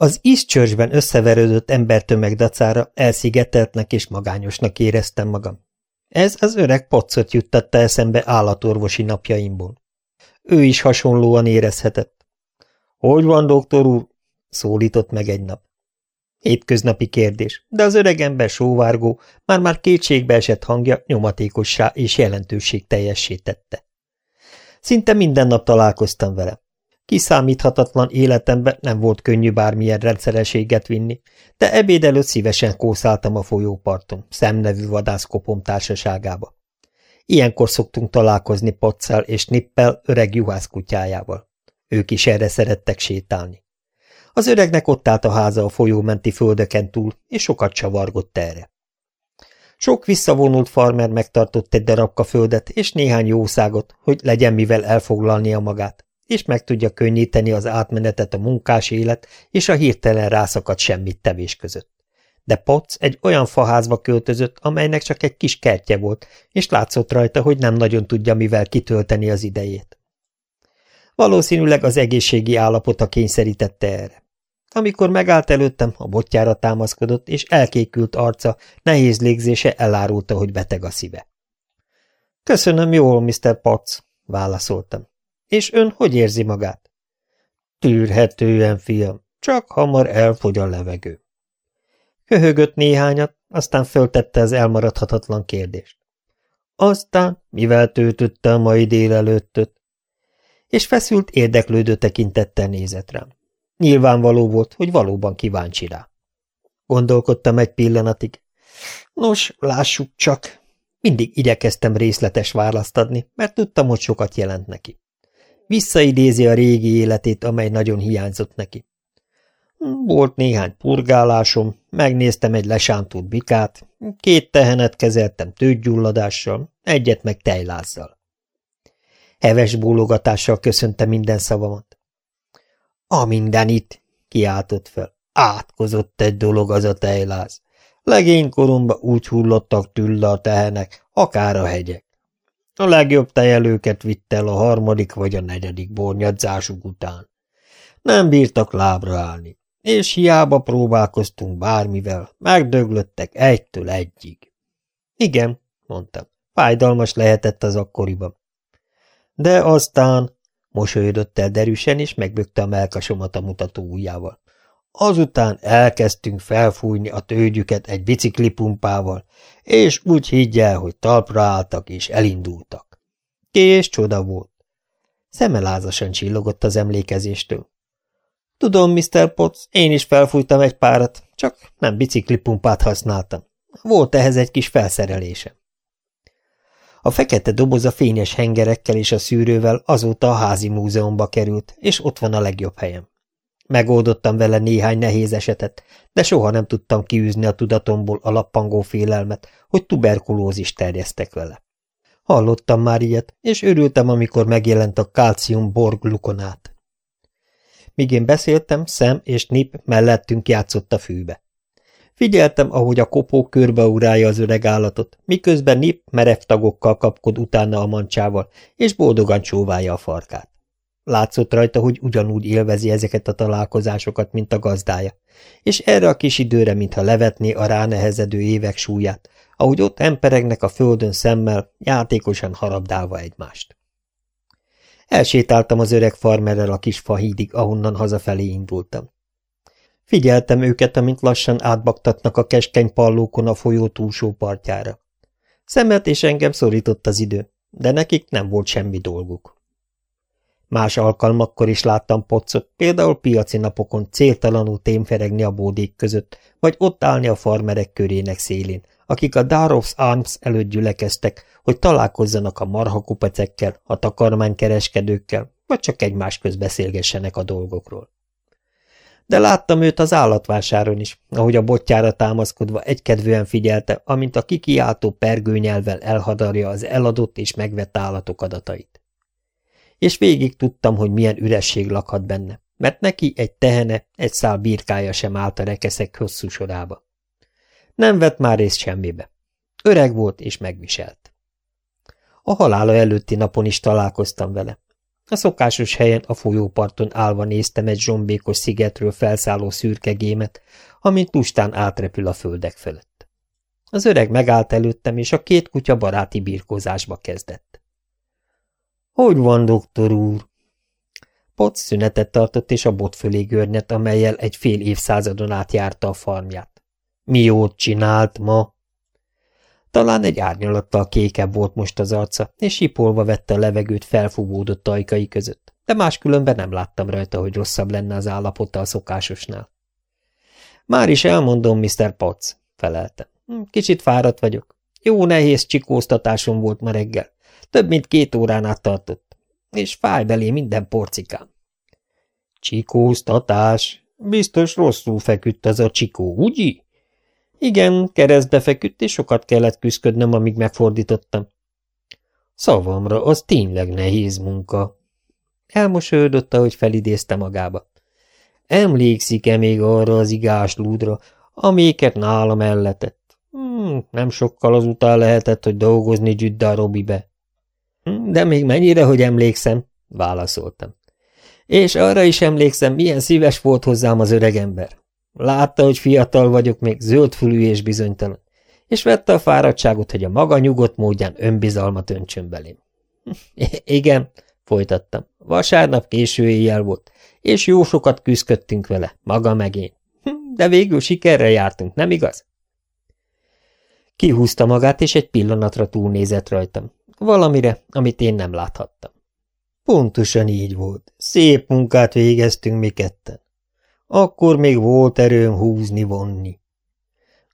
Az Eastchurchben összeverődött embertömeg dacára elszigeteltnek és magányosnak éreztem magam. Ez az öreg pocot juttatta eszembe állatorvosi napjaimból. Ő is hasonlóan érezhetett. – Hogy van, doktor úr? – szólított meg egy nap. Hétköznapi kérdés, de az öregember sóvárgó, már-már kétségbe esett hangja nyomatékossá és jelentőség teljessé tette. Szinte minden nap találkoztam vele. Kiszámíthatatlan életemben nem volt könnyű bármilyen rendszerességet vinni, de ebéd előtt szívesen kószáltam a folyóparton, szemnevű vadászkopom társaságába. Ilyenkor szoktunk találkozni Poccel és Nippel öreg juhász kutyájával. Ők is erre szerettek sétálni. Az öregnek ott állt a háza a folyómenti földeken túl, és sokat csavargott erre. Sok visszavonult farmer megtartott egy darabka földet és néhány jószágot, hogy legyen mivel elfoglalnia magát, és meg tudja könnyíteni az átmenetet a munkás élet és a hirtelen rászakadt semmit tevés között. De Potts egy olyan faházba költözött, amelynek csak egy kis kertje volt, és látszott rajta, hogy nem nagyon tudja mivel kitölteni az idejét. Valószínűleg az egészségi állapota kényszerítette erre. Amikor megállt előttem, a botjára támaszkodott, és elkékült arca, nehéz légzése elárulta, hogy beteg a szíve. Köszönöm jól, Mr. Potts, válaszoltam. És ön hogy érzi magát? Tűrhetően, fiam, csak hamar elfogy a levegő. Köhögött néhányat, aztán föltette az elmaradhatatlan kérdést. Aztán, mivel töltötte a mai délelőttöt? És feszült, érdeklődő tekintettel nézett rám. Nyilvánvaló volt, hogy valóban kíváncsi rá. Gondolkodtam egy pillanatig. Nos, lássuk csak. Mindig igyekeztem részletes választ adni, mert tudtam, hogy sokat jelent neki. Visszaidézi a régi életét, amely nagyon hiányzott neki. Volt néhány purgálásom, megnéztem egy lesántult bikát, két tehenet kezeltem tőgyulladással, egyet meg tejlázzal. Heves bólogatással köszönte minden szavamat. A mindenit, kiáltott fel. Átkozott egy dolog az a tejláz. Legénykoromba úgy hullottak tülle a tehenek, akár a hegyek. A legjobb tejelőket vitt el a harmadik vagy a negyedik bornyadzásuk után. Nem bírtak lábra állni, és hiába próbálkoztunk bármivel, megdöglöttek egytől egyig. Igen, mondtam, fájdalmas lehetett az akkoriban. De aztán Mosolyodott el derűsen, és megbökte a melkasomat a mutató ujjával. Azután elkezdtünk felfújni a tőgyüket egy biciklipumpával, és úgy higgyel, hogy talpra álltak és elindultak. Kés csoda volt. Szeme lázasan csillogott az emlékezéstől. Tudom, Mr. Potts, én is felfújtam egy párat, csak nem biciklipumpát használtam. Volt ehhez egy kis felszerelésem. A fekete doboz a fényes hengerekkel és a szűrővel azóta a házi múzeumba került, és ott van a legjobb helyem. Megoldottam vele néhány nehéz esetet, de soha nem tudtam kiűzni a tudatomból a lappangó félelmet, hogy tuberkulózis terjesztek vele. Hallottam már ilyet, és örültem, amikor megjelent a kalcium borglukonát. Míg én beszéltem, Szem és Nip mellettünk játszott a fűbe. Figyeltem, ahogy a kopó körbeurálja az öreg állatot, miközben Nip merev tagokkal kapkod utána a mancsával, és boldogan csóválja a farkát. Látszott rajta, hogy ugyanúgy élvezi ezeket a találkozásokat, mint a gazdája, és erre a kis időre, mintha levetné a ránehezedő évek súlyát, ahogy ott emperegnek a földön szemmel, játékosan harabdálva egymást. Elsétáltam az öreg farmerrel a kis fahídig, ahonnan hazafelé indultam. Figyeltem őket, amint lassan átbaktatnak a keskeny pallókon a folyó túlsó partjára. Szemet és engem szorított az idő, de nekik nem volt semmi dolguk. Más alkalmakkor is láttam pocot, például piaci napokon céltalanul témferegni a bódék között, vagy ott állni a farmerek körének szélén, akik a Darovs Arms előtt gyülekeztek, hogy találkozzanak a marhakupecekkel, a takarmánykereskedőkkel, vagy csak egymás köz beszélgessenek a dolgokról de láttam őt az állatvásáron is, ahogy a botjára támaszkodva egykedvűen figyelte, amint a kikiáltó pergőnyelvel elhadarja az eladott és megvett állatok adatait. És végig tudtam, hogy milyen üresség lakhat benne, mert neki egy tehene, egy szál birkája sem állt a rekeszek hosszú sorába. Nem vett már részt semmibe. Öreg volt és megviselt. A halála előtti napon is találkoztam vele. A szokásos helyen a folyóparton állva néztem egy zsombékos szigetről felszálló szürke gémet, amint lustán átrepül a földek fölött. Az öreg megállt előttem, és a két kutya baráti birkózásba kezdett. – Hogy van, doktor úr? Potts szünetet tartott, és a bot fölé görnyett, amelyel egy fél évszázadon át járta a farmját. – Mi jót csinált ma? Talán egy árnyalattal kékebb volt most az arca, és sipolva vette a levegőt felfúvódott ajkai között, de máskülönben nem láttam rajta, hogy rosszabb lenne az állapota a szokásosnál. Már is elmondom, Mr. Potts, feleltem. Kicsit fáradt vagyok. Jó nehéz csikóztatásom volt ma reggel. Több mint két órán át tartott. És fáj belé minden porcikám. Csikóztatás? Biztos rosszul feküdt az a csikó, ugye? Igen, keresztbe feküdt, és sokat kellett küzdködnöm, amíg megfordítottam. Szavamra, az tényleg nehéz munka. Elmosődött, ahogy felidézte magába. Emlékszik-e még arra az igás lúdra, améket nálam elletett? Hmm, nem sokkal azután lehetett, hogy dolgozni Jüdda Robibe. Hmm, de még mennyire, hogy emlékszem, válaszoltam. És arra is emlékszem, milyen szíves volt hozzám az öregember. Látta, hogy fiatal vagyok, még zöldfülű és bizonytalan, és vette a fáradtságot, hogy a maga nyugodt módján önbizalmat öntsön belém. Igen, folytattam, vasárnap késő éjjel volt, és jó sokat küzdködtünk vele, maga meg én. De végül sikerre jártunk, nem igaz? Kihúzta magát, és egy pillanatra túlnézett rajtam. Valamire, amit én nem láthattam. Pontosan így volt. Szép munkát végeztünk mi ketten. Akkor még volt erőm húzni-vonni.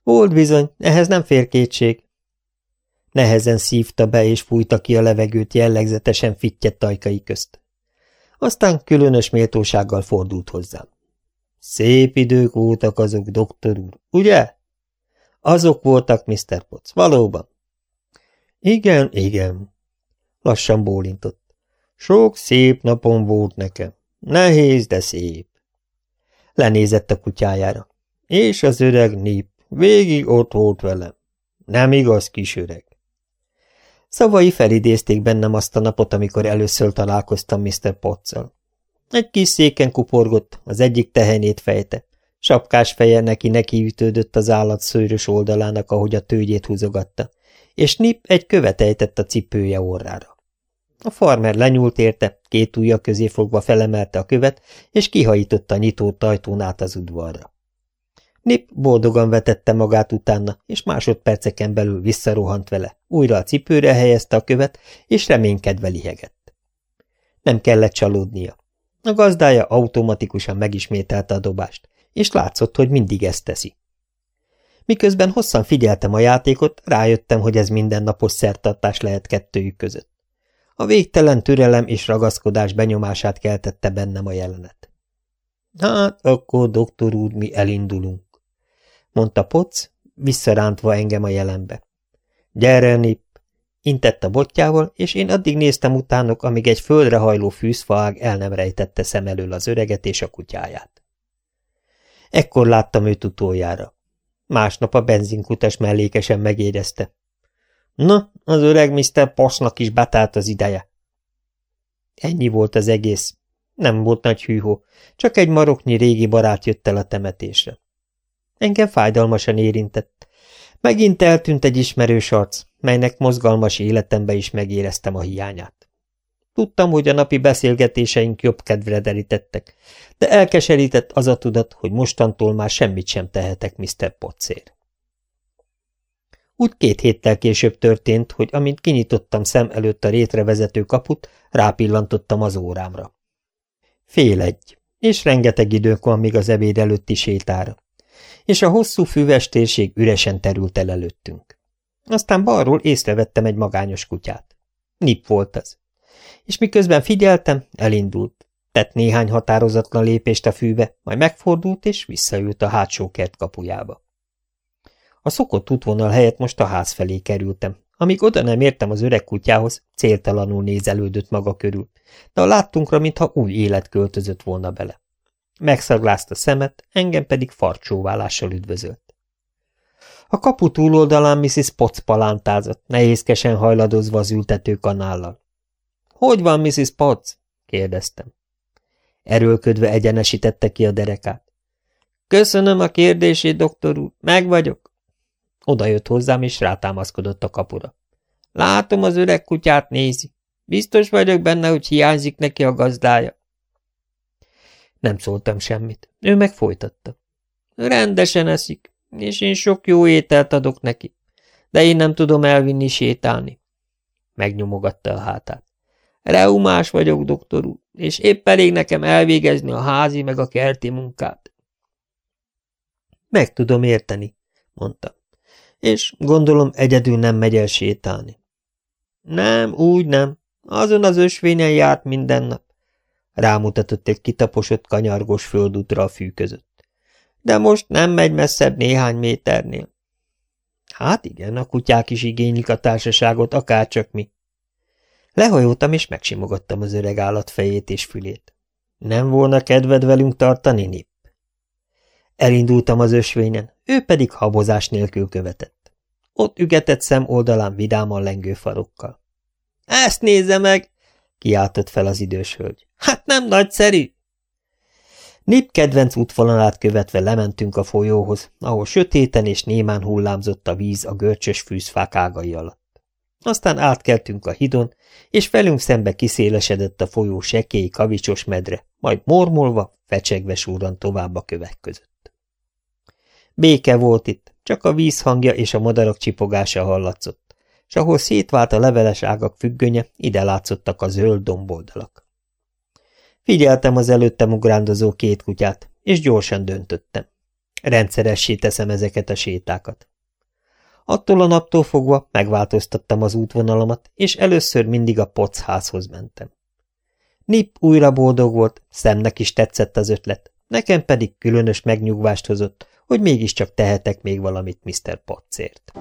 Volt bizony, ehhez nem fér kétség. Nehezen szívta be és fújta ki a levegőt jellegzetesen fittyett tajkai közt. Aztán különös méltósággal fordult hozzám. Szép idők voltak azok, doktor úr, ugye? Azok voltak, Mr. Potts, valóban. Igen, igen. Lassan bólintott. Sok szép napom volt nekem. Nehéz, de szép. Lenézett a kutyájára. És az öreg nép végig ott volt velem. Nem igaz, kis öreg? Szavai felidézték bennem azt a napot, amikor először találkoztam Mr. Pottsal. Egy kis széken kuporgott, az egyik tehenét fejte. Sapkás feje neki nekiütődött az állat szőrös oldalának, ahogy a tőgyét húzogatta, és Nip egy követ a cipője orrára. A farmer lenyúlt érte, két ujja közé fogva felemelte a követ, és kihajította a nyitott ajtón át az udvarra. Nip boldogan vetette magát utána, és másodperceken belül visszarohant vele, újra a cipőre helyezte a követ, és reménykedve lihegett. Nem kellett csalódnia. A gazdája automatikusan megismételte a dobást, és látszott, hogy mindig ezt teszi. Miközben hosszan figyeltem a játékot, rájöttem, hogy ez mindennapos szertartás lehet kettőjük között. A végtelen türelem és ragaszkodás benyomását keltette bennem a jelenet. Hát, akkor, doktor úr, mi elindulunk, mondta Poc, visszarántva engem a jelenbe. Gyere, Nip! Intett a botjával, és én addig néztem utánok, amíg egy földre hajló fűzfaág el nem rejtette szem elől az öreget és a kutyáját. Ekkor láttam őt utoljára. Másnap a benzinkutas mellékesen megérezte. Na, az öreg Mr. Posnak is betált az ideje. Ennyi volt az egész. Nem volt nagy hűhó, csak egy maroknyi régi barát jött el a temetésre. Engem fájdalmasan érintett. Megint eltűnt egy ismerős arc, melynek mozgalmas életembe is megéreztem a hiányát. Tudtam, hogy a napi beszélgetéseink jobb kedvre derítettek, de elkeserített az a tudat, hogy mostantól már semmit sem tehetek Mr. Potszér. Úgy két héttel később történt, hogy amint kinyitottam szem előtt a rétre vezető kaput, rápillantottam az órámra. Fél egy, és rengeteg időnk van még az ebéd előtti sétára. És a hosszú füves térség üresen terült el előttünk. Aztán balról észrevettem egy magányos kutyát. Nip volt az. És miközben figyeltem, elindult. Tett néhány határozatlan lépést a fűbe, majd megfordult és visszaült a hátsó kert kapujába. A szokott útvonal helyett most a ház felé kerültem. Amíg oda nem értem az öreg kutyához, céltalanul nézelődött maga körül, de a láttunkra, mintha új élet költözött volna bele. Megszaglázta szemet, engem pedig farcsóválással üdvözölt. A kapu túloldalán Mrs. Potts palántázott, nehézkesen hajladozva az ültető kanállal. – Hogy van, Mrs. Potts? kérdeztem. Erőlködve egyenesítette ki a derekát. Köszönöm a kérdését, doktor úr, meg vagyok. Oda jött hozzám, és rátámaszkodott a kapura. Látom, az öreg kutyát nézi. Biztos vagyok benne, hogy hiányzik neki a gazdája. Nem szóltam semmit. Ő meg folytatta. Rendesen eszik, és én sok jó ételt adok neki, de én nem tudom elvinni sétálni. Megnyomogatta a hátát. Reumás vagyok, doktor úr, és épp elég nekem elvégezni a házi meg a kerti munkát. Meg tudom érteni, mondta. És gondolom egyedül nem megy el sétálni. Nem, úgy nem. Azon az ösvényen járt minden nap. Rámutatott egy kitaposott kanyargos földútra a fű között. De most nem megy messzebb néhány méternél. Hát igen, a kutyák is igénylik a társaságot, akárcsak mi. Lehajoltam, és megsimogattam az öreg állat fejét és fülét. Nem volna kedved velünk tartani, Nip? Elindultam az ösvényen, ő pedig habozás nélkül követett. Ott ügetett szem oldalán vidáman lengő farokkal. – Ezt nézze meg! – kiáltott fel az idős hölgy. – Hát nem nagyszerű! Nip kedvenc útvonalát követve lementünk a folyóhoz, ahol sötéten és némán hullámzott a víz a görcsös fűzfák ágai alatt. Aztán átkeltünk a hidon, és felünk szembe kiszélesedett a folyó sekély kavicsos medre, majd mormolva, fecsegve súrran tovább a kövek között. Béke volt itt, csak a víz hangja és a madarak csipogása hallatszott, és ahol szétvált a leveles ágak függönye, ide látszottak a zöld domboldalak. Figyeltem az előttem ugrándozó két kutyát, és gyorsan döntöttem. Rendszeressé teszem ezeket a sétákat. Attól a naptól fogva megváltoztattam az útvonalamat, és először mindig a poctházhoz mentem. Nip újra boldog volt, szemnek is tetszett az ötlet, nekem pedig különös megnyugvást hozott, hogy mégiscsak tehetek még valamit Mr. Pottsért.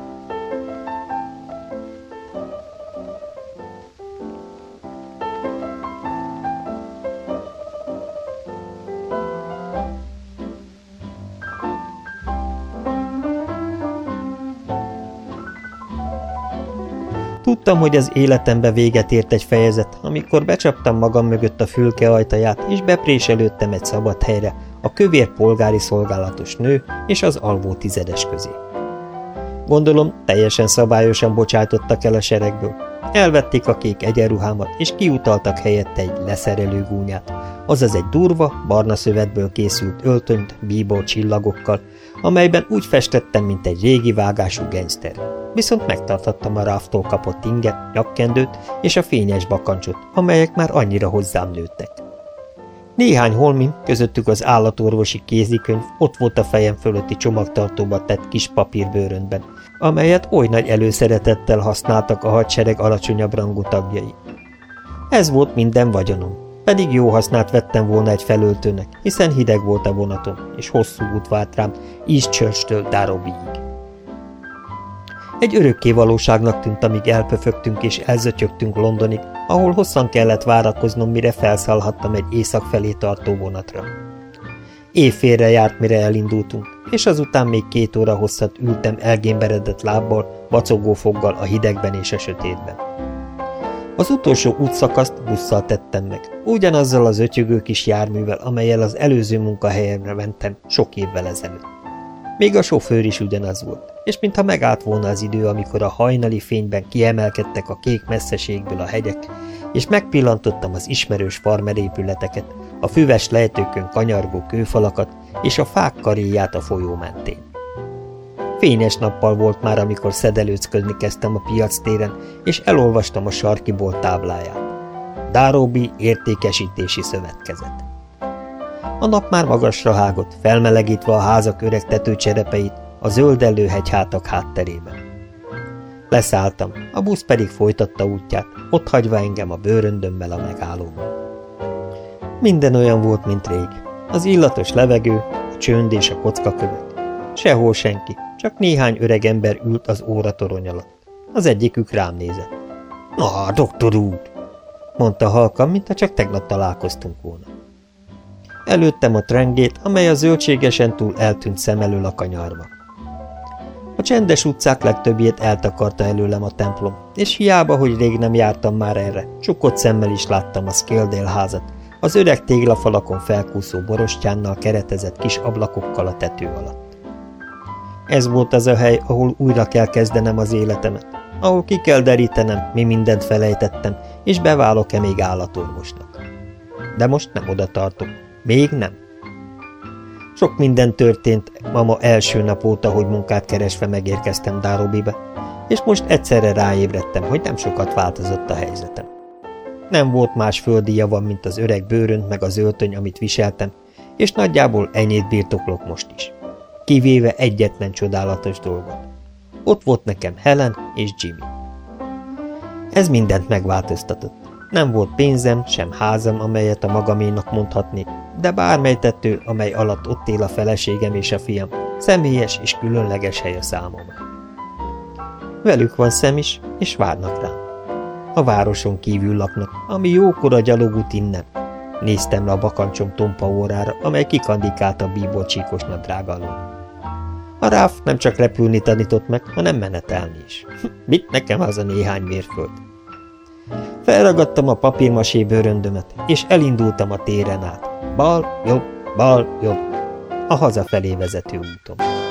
Tudtam, hogy az életembe véget ért egy fejezet, amikor becsaptam magam mögött a fülke ajtaját, és bepréselődtem egy szabad helyre, a kövér polgári szolgálatos nő és az alvó tizedes közé. Gondolom, teljesen szabályosan bocsátottak el a seregből. Elvették a kék egyenruhámat, és kiutaltak helyette egy leszerelő gúnyát, azaz egy durva, barna szövetből készült öltönyt bíbor csillagokkal, amelyben úgy festettem, mint egy régi vágású gangster. Viszont megtartottam a ráftól kapott inget, nyakkendőt és a fényes bakancsot, amelyek már annyira hozzám nőttek. Néhány holmi, közöttük az állatorvosi kézikönyv ott volt a fejem fölötti csomagtartóba tett kis papírbőröntben, amelyet oly nagy előszeretettel használtak a hadsereg alacsonyabb rangú tagjai. Ez volt minden vagyonom, pedig jó hasznát vettem volna egy felöltőnek, hiszen hideg volt a vonatom, és hosszú út vált rám East Darobiig. Egy örökké valóságnak tűnt, amíg elpöfögtünk és elzötyögtünk Londonig, ahol hosszan kellett várakoznom, mire felszállhattam egy észak felé tartó vonatra. Évfélre járt, mire elindultunk, és azután még két óra hosszat ültem elgémberedett lábbal, vacogó foggal a hidegben és a sötétben. Az utolsó útszakaszt busszal tettem meg, ugyanazzal az ötyögő kis járművel, amelyel az előző munkahelyemre mentem sok évvel ezelőtt. Még a sofőr is ugyanaz volt, és mintha megállt volna az idő, amikor a hajnali fényben kiemelkedtek a kék messzeségből a hegyek, és megpillantottam az ismerős farmerépületeket, a füves lejtőkön kanyargó kőfalakat és a fák karéját a folyó mentén. Fényes nappal volt már, amikor szedelőcködni kezdtem a piac téren, és elolvastam a sarki bolt tábláját. Dáróbi értékesítési szövetkezet. A nap már magasra hágott, felmelegítve a házak öreg tetőcserepeit a zöldellő hegyhátak hátterében. Leszálltam, a busz pedig folytatta útját, ott hagyva engem a bőröndömmel a megállóban. Minden olyan volt, mint rég. Az illatos levegő, a csönd és a kockakövek. Sehol senki, csak néhány öreg ember ült az óratorony alatt. Az egyikük rám nézett. – Na, doktor úr! – mondta halkan, mintha csak tegnap találkoztunk volna. Előttem a trengét, amely a zöldségesen túl eltűnt szem elől a kanyarba. A csendes utcák legtöbbjét eltakarta előlem a templom, és hiába, hogy rég nem jártam már erre, csukott szemmel is láttam a Scaledale házat, az öreg téglafalakon felkúszó borostyánnal keretezett kis ablakokkal a tető alatt. Ez volt az a hely, ahol újra kell kezdenem az életemet, ahol ki kell derítenem, mi mindent felejtettem, és beválok-e még állatorvosnak. De most nem oda tartok. Még nem. Sok minden történt mama első nap óta, hogy munkát keresve megérkeztem Dárobibe, és most egyszerre ráébredtem, hogy nem sokat változott a helyzetem. Nem volt más földi javam, mint az öreg bőrönt meg az öltöny, amit viseltem, és nagyjából ennyit birtoklok most is. Kivéve egyetlen csodálatos dolgot. Ott volt nekem Helen és Jimmy. Ez mindent megváltoztatott. Nem volt pénzem, sem házam, amelyet a magaménak mondhatnék, de bármely tető, amely alatt ott él a feleségem és a fiam, személyes és különleges hely a számomra. Velük van szem is, és várnak rám. A városon kívül laknak, ami jókora gyalogút innen. Néztem le a bakancsom tompa órára, amely kikandikált a bíból csíkos nadrág alól. A ráf nem csak repülni tanított meg, hanem menetelni is. Mit nekem az a néhány mérföld? Felragadtam a papírmasé bőröndömet, és elindultam a téren át. Bal, jobb, bal, jobb. A hazafelé vezető úton.